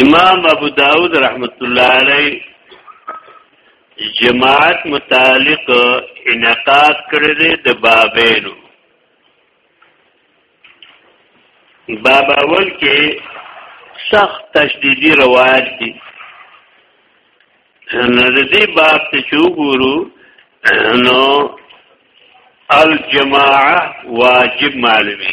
امام ابو داود رحمت الله علیه جماعت متعلق انعقاد کړی دی د بابینو باب اول کې سخت تشدیدی روایت دي نو د دې باب ته چې وګورو نو الجماعه واجب معلومه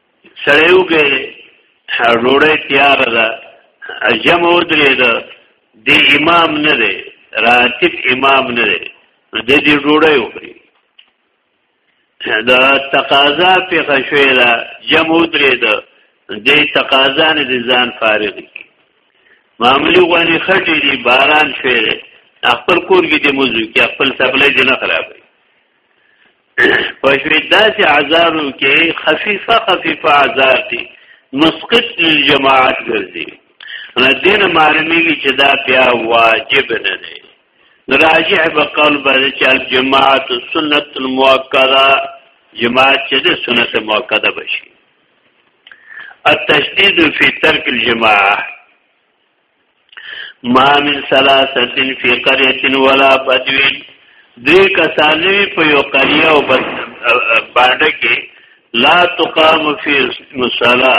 سړی وګه ډوړې تیار ده اجم ودرې ده د امام نه دی راتب امام نه دی د دې ډوړې وکړي دا تقاضا په خشوي ده جم ودرې ده د تقاضا نه د ځان فارغ کی معاملې غواني خټې دي باران شوي خپل کور کې د موضوع کې خپل سپلې نه خرابې پښوی داسې عذابو کې خفیفه خفیفه عذاب دي مسقط للجماعت ګرځي نه دین معلومیږي چې دا بیا واجب نه دی راجع به قول باندې چې الجماعت سنت المؤکده جماعت چې د سنت مؤکده بشي التشدید فی ترک الجماعه ما من ثلاثه فی قريه ولا بدوین درې کسانې په یو قریه او باندې کې لا تقام فی مصلا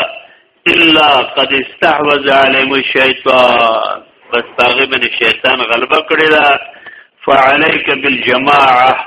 الا قد استحوذ عليهم الشیطان بس هغه باندې شیطان غلبه کړی دا فعليك بالجماعه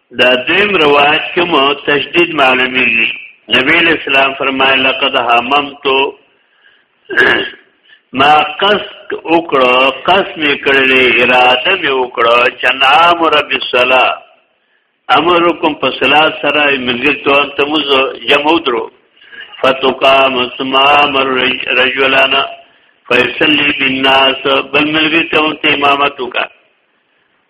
دا دویم روایت کې مو تشدید معلومیږي نبی اسلام فرمایي لقد هممت ما قصد وکړه قصد می کړلې اراده می وکړه چې نام رب الصلا امرکم په صلات سره ملګری تو تمز جمع درو فتقام سمام رجلان فیصلی بالناس بل ملګری ته امامت وکړه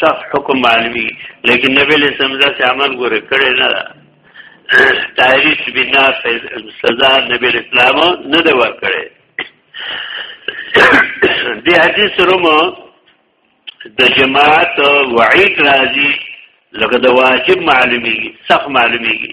سخت حکم معلومی لیکن نبی علیہ السلام داسې عمل ګوره کړی نه ده تحریش بنا سزا نبی علیہ السلام نه ده ورکړی دی حدیث رومو د جماعت وعید راځي لکه د واجب معلومیږي سخت معلومیږي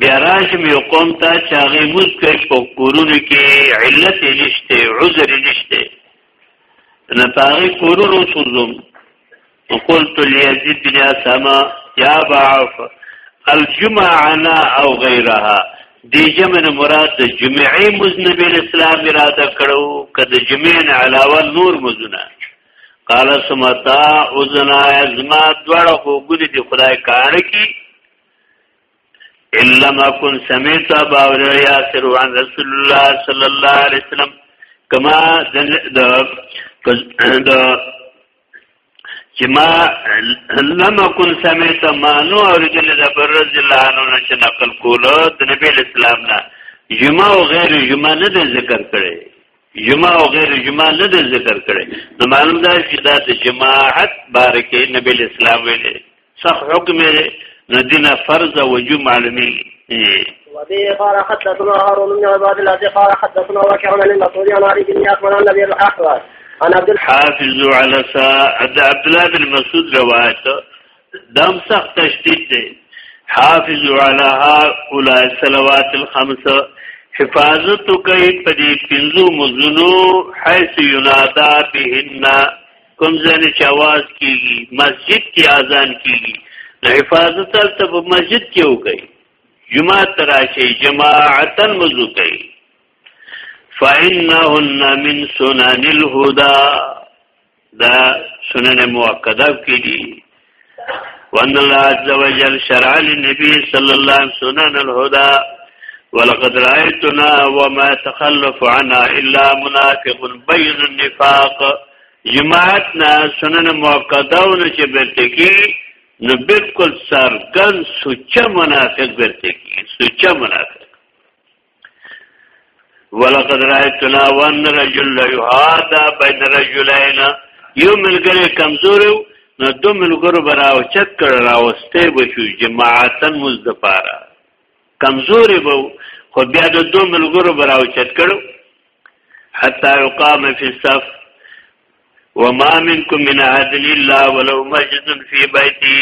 بیا راشم یو قوم ته چې هغه موږ کوي په کورونو کې علت نشته عذر نشته نه پاره کورونو سوزم وقلت ليزيد بن اسما يا بعف الجمعنا او غيرها دی جمن مراد د جمعې مزنبی اسلام اراده کړو کده جمعې نه علاوه نور مزنه قال سمتا اذنا ازما دوړه خو ګل دي خدای کار کی الا ما كن سمعت ابا ياسر عن رسول الله صلى الله عليه وسلم کما د د چې ما لم كن سمعت ما نو اوریدل د برز الله نو نشه نقل کوله د نبی اسلام نه جمعه او غیر جمعه نه ذکر کړي جماع او غیر جماع نه د ذکر کړي نو معلوم دا چې دا د جماعت بارکه نبی اسلام ویل صح حکم دی نو دینه فرض او جمعه علمي وبه قال حدثنا هارون بن عباد الله قال حدثنا وكيع عن المسعود عن علي بن يحمل عن النبي الاحمر عن عبد الحافظ على سعد عبد الله بن مسعود روایت دم سخت تشدید دی حافظ علی هؤلاء الصلوات الخمس حفاظت کوي په دې پنځو مزونو حيث ينادا بهن کوم ځنه چې आवाज کیږي مسجد کې اذان کیږي نو حفاظت ته په مسجد کې وکړي جمعه تراشي جماعتا مزو کوي فإنهن من سنن الهدى دا سنن مؤکده کې دي وان الله عز وجل شرع للنبي صلى الله عليه وسلم سنن الهدى ولقد رايتنا وما تخلف عنا الا منافق بين النفاق جماعتنا سنن مؤکده او چې برته کې نو بالکل سرګن سوچ منافق برته کې سوچ منافق ولقد رايتنا وان رجل يهادا بين رجلين یو ملګری کمزور نو دو ملګرو براو چت کړ راوسته بشو جماعتن مز د پاره کمزوري بو خو بیا د دو ملګرو براو چت کړو حتا یقام فی الصف وما منکم من احد الا ولو مسجد فی بیتی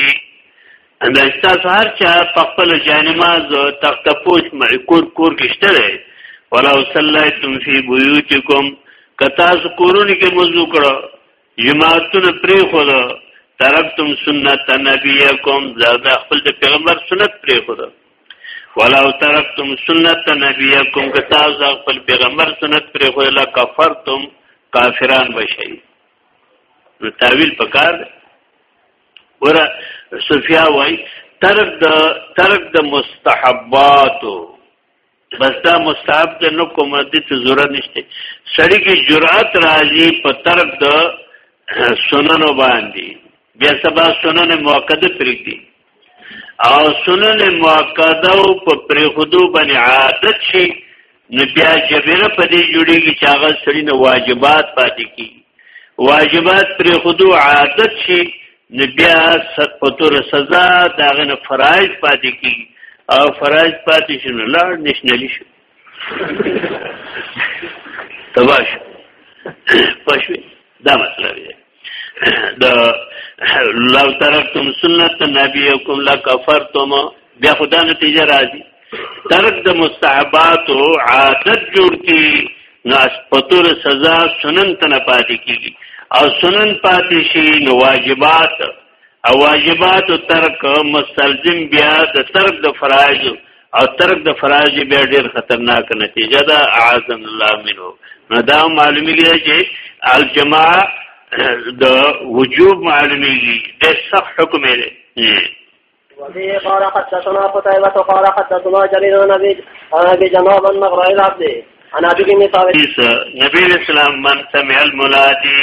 ان استاس هر چا په خپل جانماز تخت پوش معکور کور کشته ولو صلیتم فی بیوتکم کتا کورونه کې موضوع کړه جماعتونه پری خو دا ترکتم سنت نبیکم زاد خپل د پیغمبر سنت پری خو دا ولو ترکتم سنت نبیکم که تاسو خپل پیغمبر سنت پر خو لا کفرتم کافران بشئ نو تعویل پکار ور سفیا وای ترک د ترک د مستحباتو بس دا مستحب د نو کوم د ته ضرورت نشته سړی کی جرأت راځي په ترک د سنن باندې بیا سبا سنن موقته پرېږدي او سنن مؤکده او په پریخودو باندې عادت شي نو بیا جبره په دې جوړیږي چې هغه سړی نه واجبات پاتې کی واجبات پریخودو عادت شي نو بیا په تور سزا داغه نه فرایض پاتې کی او فرایض پاتې شنو لاړ نشنلی شي تباش پښوی دا مطلب دی دا لو ترکتم سنت نبیکم لکفرتم بیا خدا نتیجه راځي ترک د مستحبات او عادت جوړ کی نو پتور سزا سنن تنه پاتې کیږي او سنن پاتې شي نو واجبات او واجبات ترک مستلزم بیا د ترک د فرایض او ترک د فرایض بیا ډیر خطرناک نتیجه ده اعاذن الله منه نو دا معلومیږي چې الجماع د وجوب معلومیږي د سخت حکم لري وفيه قال حدثنا قتيبة قال حدثنا جرير عن ابي جناب عن مغرى العبد عن ابي بن ثابت نبي الاسلام من سمع المنادي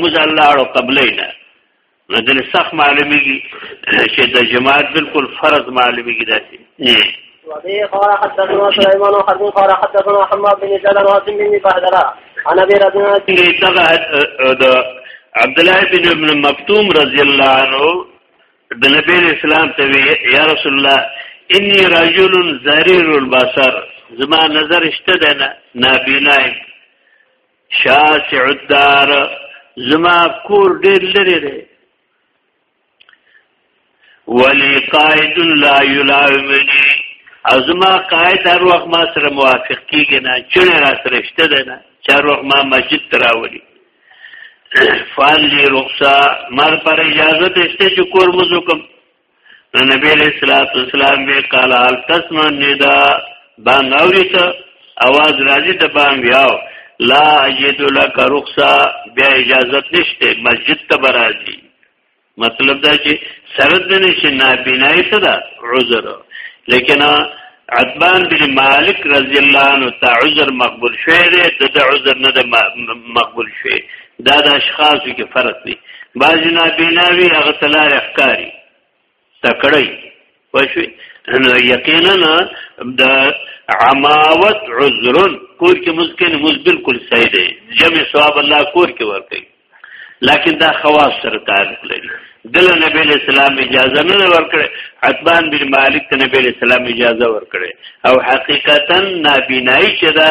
موږ الله اړو قبلې نه نو دل سخت معلومیږي چې د جماعت بالکل فرض معلومیږي داسې وبه قال حدثنا سليمان حرب قال حدثنا حماد بن زيد عن عاصم بن بهدلة عن ابي رضي الله عبد الله بن ابن مكتوم رضي الله عنه د نبی اسلام ته وی یا رسول الله انی رجل زریر البصر زما نظر شته ده نه نابینا شاسع الدار زما کور ډیر لري دی ولی قائد لا یلاومنی ازما قائد هر وخت ما سره موافق کیږي نه چونه را سره شته ده نه چار وخت ما مسجد تراولي فال لی رخصه مر پر اجازه ته شته چې کور مزو کوم نو نبی علیہ الصلوۃ والسلام به قال هل تسمع النداء بان اوریت اواز راځي ته بان بیاو لا اجد لك رخصه بیا اجازه نشته مسجد ته برازي مطلب دا چې سرد نه شي نابینای څه ده عذر لیکن عتبان بن مالک رضی الله عنه ته عذر مقبول شوی دی د عذر نه مقبول شوی دا د اشخاصو کې فرق دی بعض نابیناوی هغه تلار احکاری تکړی وشوی نو یقینا د عماوت عذر کور کې مسکن مز بالکل صحیح دی جمع ثواب الله کور کې ورکړي لکه دا خواص سره تعلق لري دل نبی اسلام اجازه نه ورکړي عتبان بن مالک ته نبی اسلام اجازه ورکړي او حقیقتا نابینای چې دا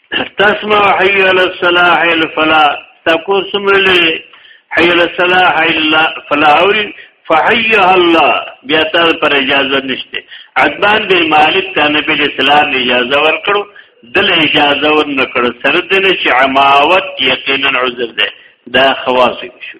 تسمع حي على الصلاح الفلا تاسو سملې حي على الصلاح الا فلا اوري فحيها الله بیا تر پر اجازه نشته عدبان بن مالک ته نبی اسلام اجازه ورکړو دل اجازه ورنکړ سره دنه چې عماوت یقینا عذر ده دا خواص شو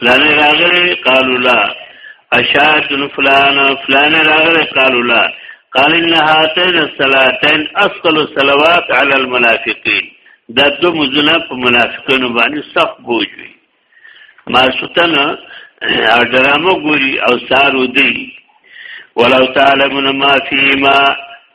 فلان راغلی قالو لا اشاعت فلان فلان راغلی قالو لا قال ان هاتين الصلاتين اثقل الصلوات على المنافقين دا دو مزونه په منافقانو باندې سخت بوج وي ما ستنه ډرامو ګوري او سارو دی ولو تعلمون ما فيما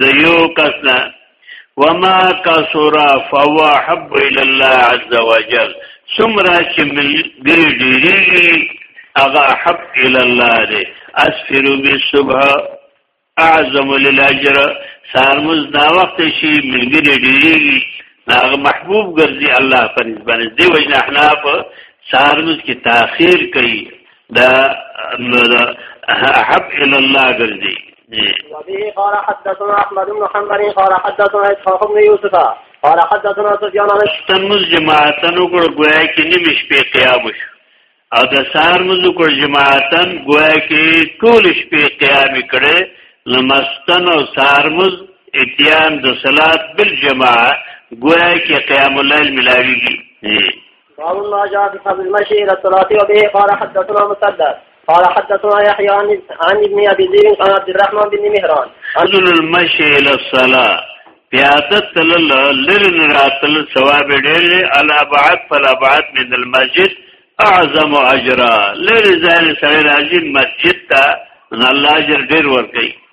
د یو کس نه وما کسرا فهو حب الى الله عز وجل سمرا چې ملګری ډیریږي هغه حب الى الله دی اسفر بالصبح اعظم للاجر سارمز دا وخت شي ملګری ډیریږي هغه محبوب ګرځي الله پر نسبت دی وجنه احناف سارمز کې تاخير کوي دا احب الى الله ګرځي وبه قال حدثنا احمد بن حنبل قال حدثنا اسحاق بن يوسف قال حدثنا سفيان عن تمز جماعتن وګړ گویا کې نیمه شپې قیام وشو او د سار مز وګړ جماعتن گویا کې ټول شپې قیام کړي لمستن او سار مز اتیان د صلات بالجماعه گویا کې قیام الليل ملاویږي باب ما جاء في فضل المشي الى الصلاه وبه قال حدثنا مسدد قال حدثنا يحيى عن ابن ابي ذر عن عبد الرحمن بن مهران فضل المشي الى الصلاه پیاده تلل لرن راتل ثواب ډېر الا بعد فلا بعد من المسجد اعظم اجرا لري ځای سره راځي مسجد ته الله اجر ډېر ورکړي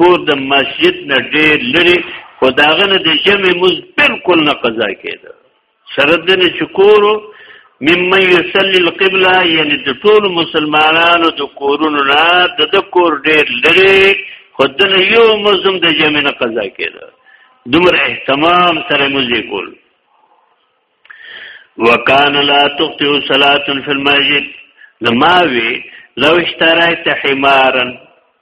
کور د مسجد نه ډیر لري خو داغه نه د جمع مز بالکل نه قضا کېده سره د نه شکورو ممن یصلی القبلہ یعنی د ټول مسلمانانو د کورونو نه د د کور ډیر لري خو د یو مزم د جمع نه قضا کېده دمر اهتمام سره مزي کول وکان لا تقطع صلاه فی المسجد نماوی لو اشتريت حمارا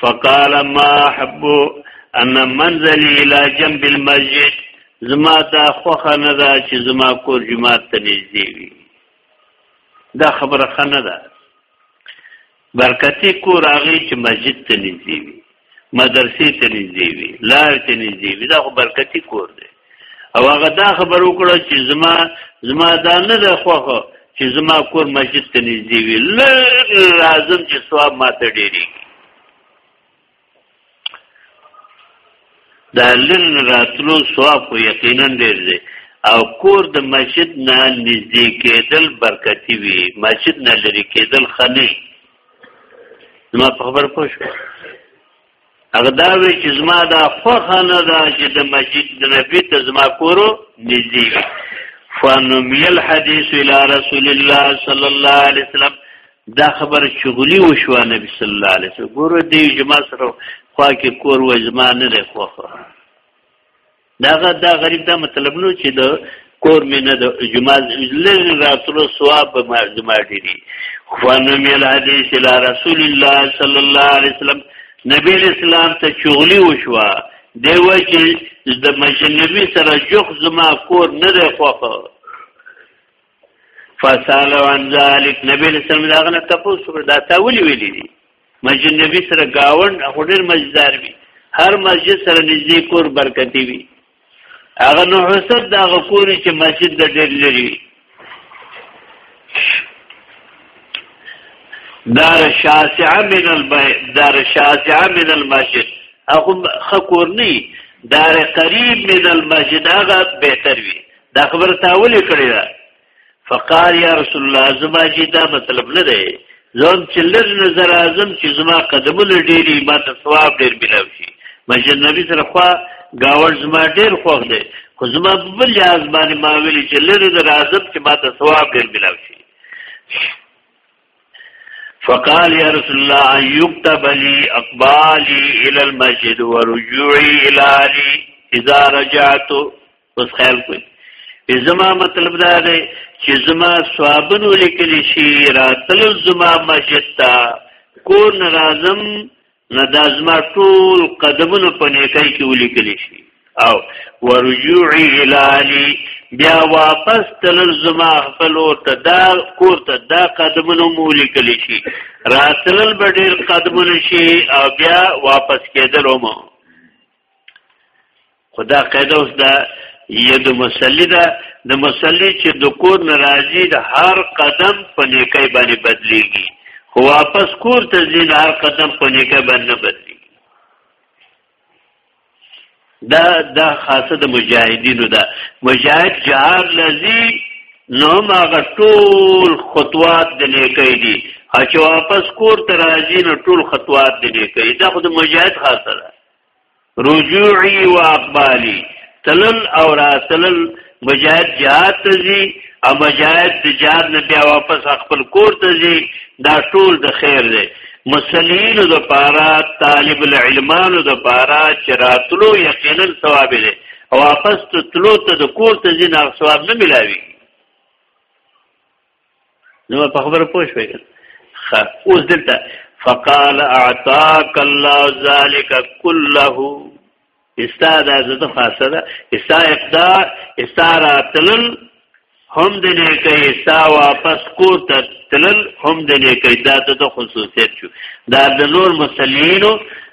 فقال ما احب ان منزلي الى جنب المسجد زما دا خوخه نه ده چې زما کور جماعت ته نږدې وي دا خبره ښه نه ده برکتی کور هغه چې مسجد ته نږدې وي مدرسې ته نږدې وي لار ته نږدې وي دا خو برکتی کور دی او هغه دا خبر وکړه چې زما زما دا نه ده خوخه چې زما کور مسجد ته نږدې وي لازم چې ثواب ماته ډېری دا لن راتلو ثواب خو یقینا ډېر دی او کور د مسجد نه نږدې کېدل برکتی وي مسجد نه لري کېدل خنه ما په خبر پوه شو هغه دا وی چې زما دا خوخه نه ده چې د مسجد د نبی ته زما کورو نږدې وي فنمی الحدیث الى رسول الله صلی الله علیه وسلم دا خبر شغلی وشو نبی صلی الله علیه وسلم ګوره دی جما سره خوا کې کور و زما نه ده خوخه داغه دا غریب دا مطلب نو چې د کور مې نه د جمعه لږ راتلو ثواب به ما جمعه ډېری خوانو مې الحدیث الى رسول الله صلی الله علیه وسلم نبی اسلام ته چغلی وشوا دی و چې د مجنبی سره جوخ زما کور نه دی خوخه فسال عن ذلك نبی رسول الله غنه تاسو پر دا تاول ویلی دي مسجد نبی سره گاوند هډر مزدار وي هر مسجد سره نږدې کور برکتی وي هغه نو حسد دا کور چې مسجد د ډېر لري دار شاسعه من البيت دار شاسعه من المسجد اخو خکور نه دار قریب من المسجد هغه بهتر وي دا خبر تاولې کړی دا فقال یا رسول الله زما جی دا مطلب نه دی زم چې لږ نظر اعظم چې زما قدمونه ډېری ما ته ثواب ډېر ملاو شي مسجد نبی سره خوا گاور زما ډېر خوښ دی خو زما په بل لحاظ باندې ما ویلي چې لږ نظر اعظم چې ما ته ثواب ډېر ملاو شي فقال يا رسول الله ان يكتب لي اقبالي الى المسجد ورجوعي الى علي اذا رجعت اوس خیال کوئ زما مطلب دا دی چې زما ثوابونو لیکل شي راتل زما مسجد ته کور نه راځم نه دا زما ټول قدمونو په نیکۍ کې ولیکل شي او ورجوعي الالي بیا واپس تل زما خپل ته دا کور ته دا قدمونو مو لیکل شي راتل به ډېر قدمونه شي او بیا واپس کېدل مو خدا قاعده اوس دا ید مصلی دا د مصلی چې د کور ناراضي د هر قدم په نیکي باندې بدليږي خو واپس کور ته ځین هر قدم په نیکي باندې بدليږي دا دا خاصه د مجاهدینو دا مجاهد جهار لذي نو هغه ټول خطوات د نیکي دي چې واپس کور ته راځي نو ټول خطوات د نیکي دا خو د مجاهد خاصه ده رجوعی و اقبالی تلل او راتلل مجاهد جهاد ته ځي او مجاهد د جهاد نه بیا واپس خپل کور ته ځي دا ټول د خیر دی مسلینو د پاره طالب العلمانو د پاره چې راتلو یقینا ثواب دی او واپس ته تلو ته د کور ته ځي نه ثواب نه ملاوي نو په خبره پوه شوي ښه اوس دلته فقال اعطاك الله ذلك كله استاد زده خاصه ده استا اقدار استارا تلل هم د نیکي استا واپس کو ته تلل هم د نیکي دا د خصوصیت شو دا د نور مسلمانو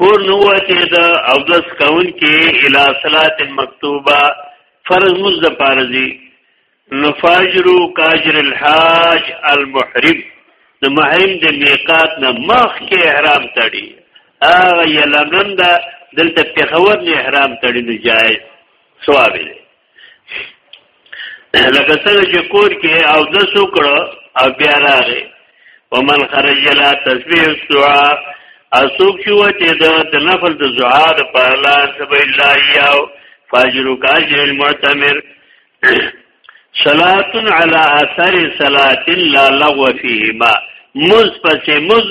کور نو وته دا او دس کون کې الی صلات مکتوبه فرض مز د پارزي نفاجرو کاجر الحاج المحرم د محرم د میقات نه مخ کې احرام تړي هغه یلمن دا دلته پیښور نه احرام تړي نو جایز ثواب دی لکه څنګه چې کور کې او د سوکړه او بیا راغی ومن خرج لا تسبیح الدعاء اسوک شو چې د نفل د دعا د پر الله سبحان الله یو فاجر کاج المعتمر صلات علی اثر صلات لا لغو فیهما مز پس مز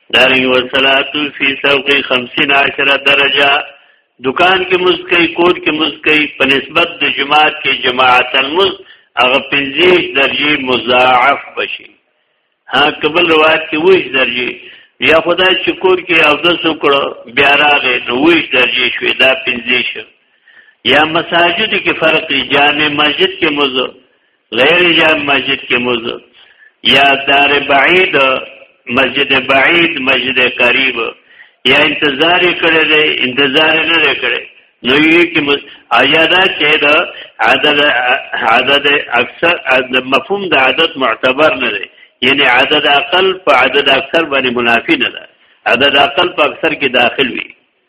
دارنګ وصلات فی سوق 50 عشره درجه دکان کې مسکی کور کې مسکی په نسبت د جماعت کې جماعت المز هغه 50 درجه مضاعف بشي ها قبل روایت کې وښ درجه یا خدای چې کور کې او د سوکړه بیا راغې نو وښ درجه شوې دا 50 یا مساجد کې فرق جامع مسجد کې مزه غیر جام مسجد کې موز یا دار بعید مسجد بعید مسجد قریب یا انتظار کړی دی انتظار نه دی کړی نو یې کې موز آیا دا چې دا عدد عدد اکثر مفهوم د عدد معتبر نه دی یعنی عدد اقل په عدد اکثر باندې منافی نه ده عدد اقل په اکثر کې داخل وي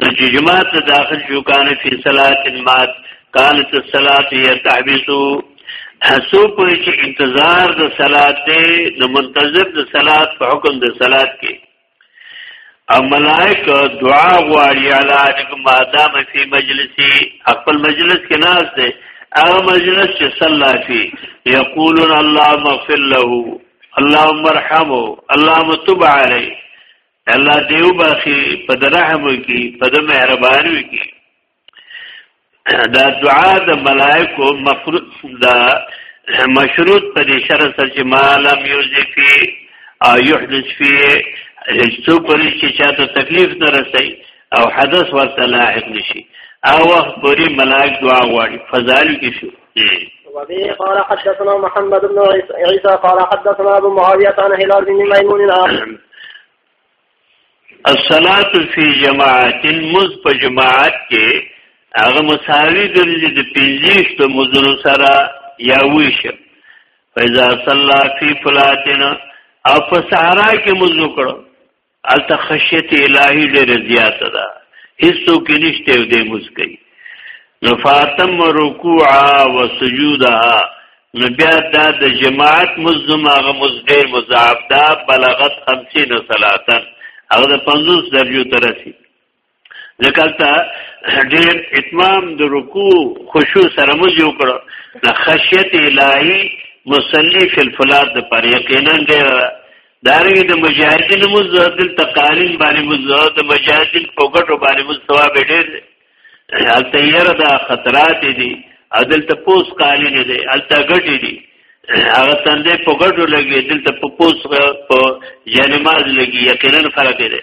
نو چې جماعت ته داخل شو کان فی صلات مات کانت الصلات یتعبسو حسو په چې انتظار د صلات دی نو منتظر د صلات په حکم د صلات کې او ملائک دعا غواړي علاج ما دام فی مجلسی خپل مجلس کې ناز دی هغه مجلس چې صلا فی یقولون اللهم اغفر له اللهم ارحمه اللهم تب علیه الله دیو باخی په درحم کی په د مهربان کی دا دعا د ملائکو مفروض دا مشروط په دې شرط سره چې مالم یوزفی او یحدث فی هیڅو پرې چې چاته تکلیف نه رسي او حدث ورته لاحق نشي او وخت پوری ملائک دعا غواړي فضائل کې شو وبه قال حدثنا محمد بن عيسى قال حدثنا ابو معاويه عن هلال بن ميمون الصلاه في جماعه مز په جماعت کې هغه مساوي ګرځي د پنځیشت مزونو سره یا ویش فیضا صلی فی فلاتنا او په صحرا کې مزو کړو الته خشیت الهی ډېر زیات ده هیڅو کې نشته دې مسکی نو فاطم رکوعا وسجودها نو بیا دا د جماعت مزم هغه مز ډېر مضاعف ده بلغت 50 صلاتن هغه د 50 درجه ترسي ځکه ډېر اتمام د رکوع خشوع سره موږ یو کړو د خشیت الهی مصلی فی الفلات د پر یقینا ډېر دارنګه د مجاهدین مزدل تقارین باندې مزد د مجاهدین په ګټو باندې مستواب ډېر هلته یره دا خطرات دي عدل ته پوس قالین دي هلته ګټي دي هغه تندې په ګټو لګي دلته په پوس په جنماز لګي یقینا فرق دی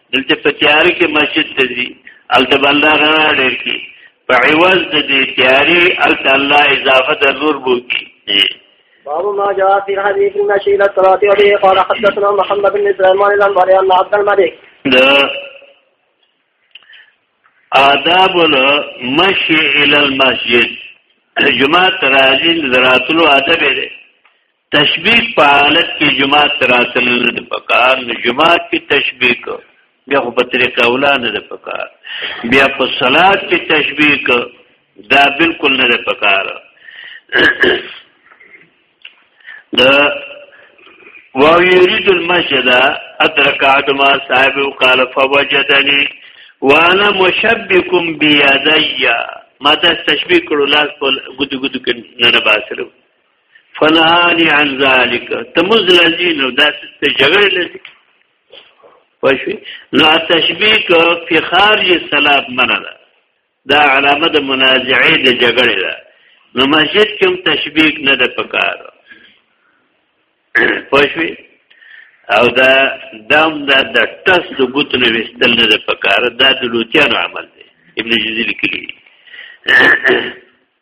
دلته په تیاری کې مسجد ته ځي الته بلدا غړې کې په عوض د دې تیاری الته الله اضافه د نور بو کې باب ما جاء في الحديث من شيل الصلاة وبه قال حدثنا محمد بن سليمان الأنباري أن عبد الملك آداب المشي إلى المسجد جماعت راځي دراتلو ادب دی تشبیه په حالت کې جماعت راتل نه پکار نه جماعت کې تشبیه کو بیا خو په طریقه اولا نه ده پکار بیا په صلات کې تشبیه کو دا بالکل نه ده پکار د ويريد المسجد ادرك عدما صاحب قال فوجدني وانا مشبكم بيدي ما دا تشبيه کړو لاس په ګدو ګدو کې نه باسرو فنهانی عن ذالک تمز لذی نو دا ست جګړه لذی پښوی نو تشبیه کو فی خارج صلات منه ده دا علامه د منازعې د جګړې ده نو مسجد کوم تشبیه نه ده پکار پښوی او دا دام دا د ټس د ګوت نه وستل نه ده پکار دا د لوتیانو عمل دی ابن جزیل کلی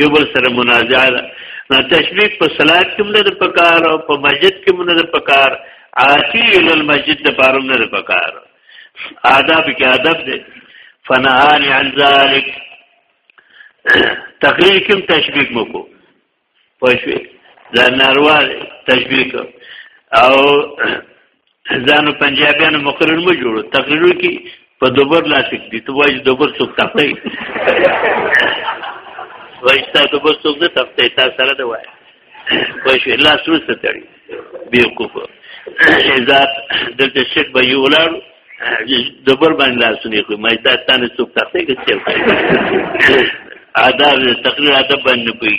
یو بل سره مناجات نه تشبیه په صلات کې موږ د پکار او په مسجد کې موږ د پکار آتی ال المسجد د پاره موږ د پکار آداب کې ادب دې فنهان عن ذلک تقریر کوم تشبیه مو کو پښې دا ناروا تشبیه او ځانو پنجابیانو مقرر مو جوړو تقریرو کې په دوبر لاس کې دي ته وایي دوبر څوک تخته وایي تا دوبر څوک نه تخته تا سره دا وایي وایي شو الله سره ستړي بي وقوف ذات دلته شک به یو ولر دوبر باندې لاسونه کوي مې تا تانه څوک تخته کې څه آداب تقریر ادب باندې کوي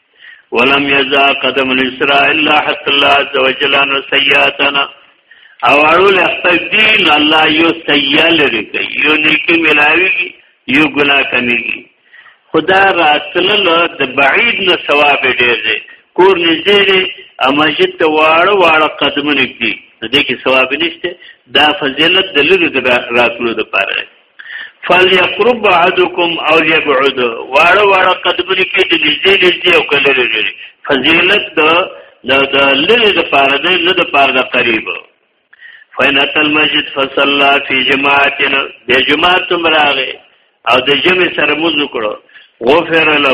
ولم يزا قدم الاسراء الا حتى الله عز وجل ان سيئاتنا او اړول خپل دین الله یو سیئه لري کوي یو نیکی ملاوي یو ګناه کمیږي خدا راتلل د بعید نه ثواب ډیر دی کور نږدې دی امجد ته واړه واړه قدمونه دي دې کې ثواب نشته دا فضیلت د لری راتلو لپاره دی فليقرب بعضكم او يبعد واړه واړه قدمونه کې د نږدې نږدې او کله لري فضیلت د د لری د پاره د نه د پاره د قریب فینت المسجد فصلى في جماعتنا د جماعت مراغه او د جمع سره موږ کړو غفر له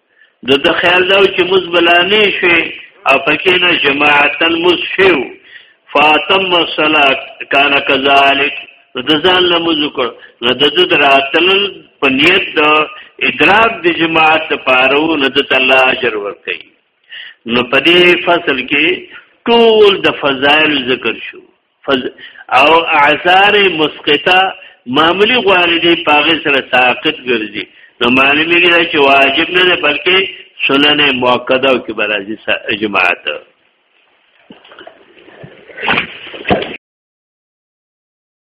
د د خیال دا چې موږ بلانې شي او پکې نه جماعتن موږ شو فاطم الصلاه کان کذالک د ځان له موږ کړ نو د د راتل په نیت د ادراک د جماعت لپاره او نه د الله اجر ورکړي نو په دې فصل کې ټول د فضایل ذکر شو فز او اعذار مسقطه معمولی غواړي دی پاغه سره ساقط ګرځي نو معلومی ګرځي چې واجب نه ده بلکې سنن مؤکده او کې برازي جماعت